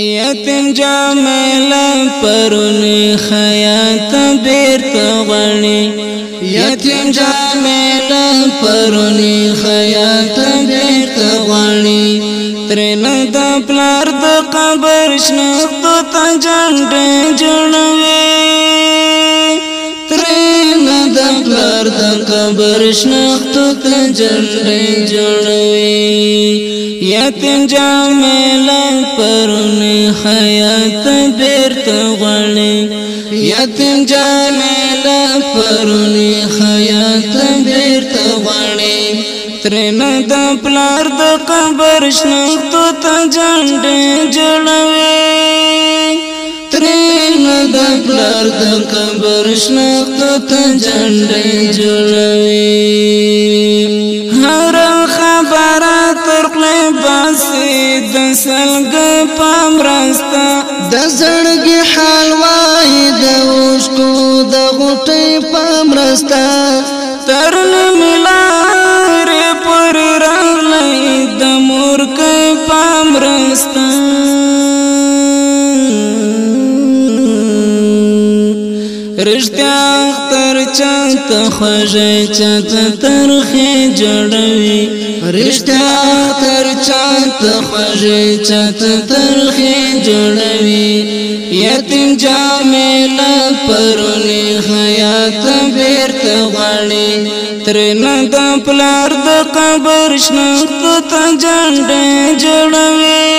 یتیم جامل پرون خیات بیرت غنی یتیم جامل پرون خیات بیرت غنی ترن د پلار د قبر شنه تو تا جنډ جوړوي پر د قبر شنخت ته جنډې جوړوي یتیم جامل پرون حیات بیرته غړي یتیم جامل پرون حیات بیرته غړي ترن د پلار د قبر شنخت ته جنډې جوړوي ترن د پلار د قبر شناخت جنډې جوړوي هر خبره تر خپل باسي د سلګ پام راستا د زړګي حال وای د وشکو د غټې پام راستا تر ملاره پر رغلې د مور کې پام راستا رښتیا اختر چاته خوږه چاته ترخه جوړوي رښتیا اختر چاته خوږه چاته ترخه جوړوي یتیم جامې لا پرونی حیات بیرته غړي ترنه د پلار د قبر شنه ته جنډه جوړوي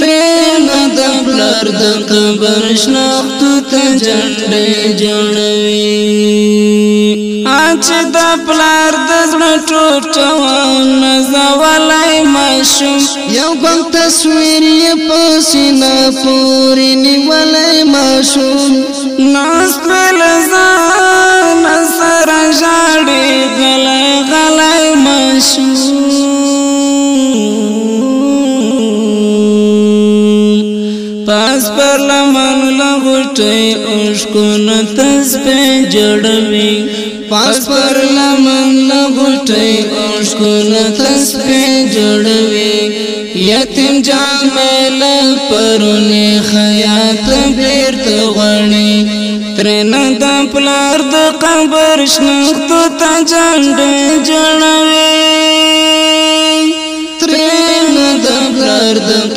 ترین د پلار د قبر شناخت ته جنډې جوړوي اچ د پلار د زړه ټوټه نزولای ماشوم یو ګل تصویر یې پسینه پوری نیولای ماشوم ناس ویل پر لمن لغټي اوشکون تسبه جوړوي پاس پر لمن لغټي اوشکون تسبه جوړوي یتیم جامل پرونی خیات بیرت غنی ترنه د پلار د قبر شنختو تا جنډ جنوي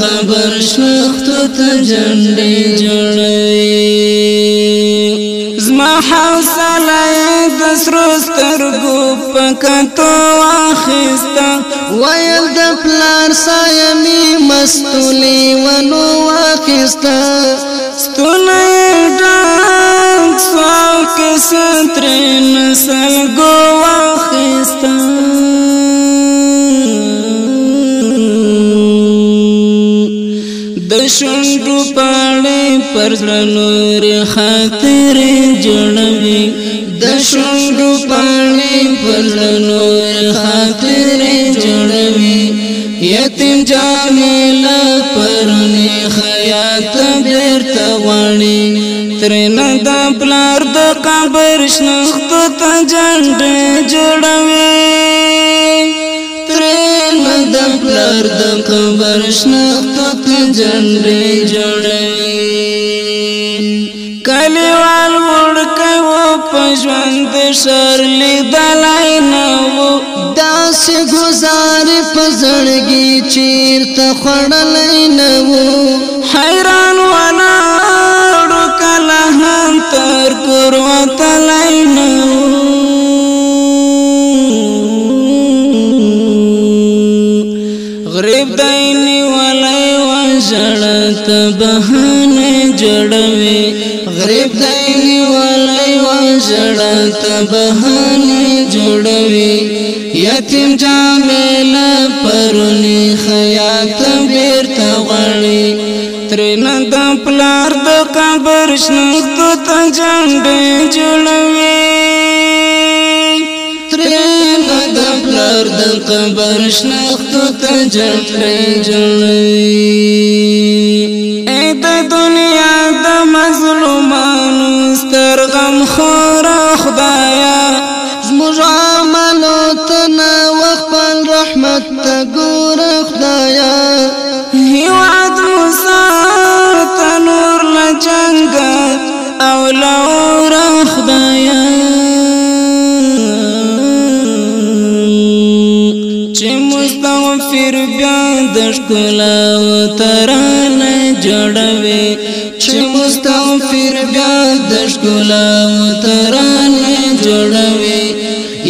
قبر شخت ته جنډې جوړې زما حوصله د سرو سترګو په کتو واخیسته ویل د پلار سایه مې مستولې ون شوندو پاړې پرلنور خاطر جوړوي د شوندو پاړې پرلنور خاطر جوړوي یتیم جانل پرني خیات بیرته وړي ترنا د بلار د قبر شنخت ته جنډ جوړوي درې مدم پلر د قبر شناخت جنډې جوړې کلیوال وړ کو پژوند شرلی دلای نو داس گزار پزړګي چیرته خړلای نو غریب دینی ولای وژړ ته بهانه جوړوي غریب دینی ولای وژړ ته بهانه جوړوي یتیم جامل پرونی خیات بیرته غړي ترنه د پلار د قبر شنو ته جنډه جوړوي د قبر شناختو ته جنې جنې اے د دنیا د مظلومانو ستر غم خور خدایا زموږ عملو ته نه وخت رحمت ته ګور خدایا د ښکلا ترانه جوړوي چې مستغفر بیا د ښکلا ترانه جوړوي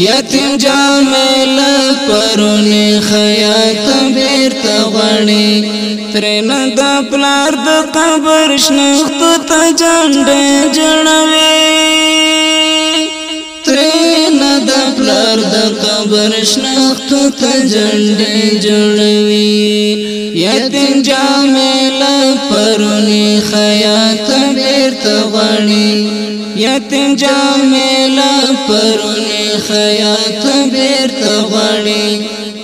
یتیم جامل پرونی خیات بیرته غړي ترن د پلار د قبر شنخت ته جنډه جوړوي سردار د قبر شنخت ته جنډې جوړوي یتیم جامل پرونی خیات بیرته غړي یتیم جامل پرونی خیات بیرته غړي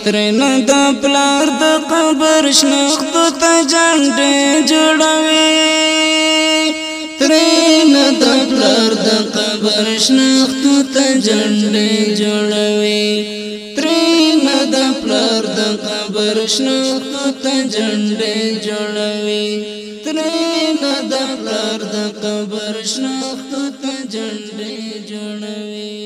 ترنه د پلار د قبر شنخت ته جنډې جوړوي د پلر د قبر شنختو ته جنډې جوړوي ترین د پلر د قبر شنختو ته جنډې جوړوي ترین د پلر د قبر شنختو ته جنډې جوړوي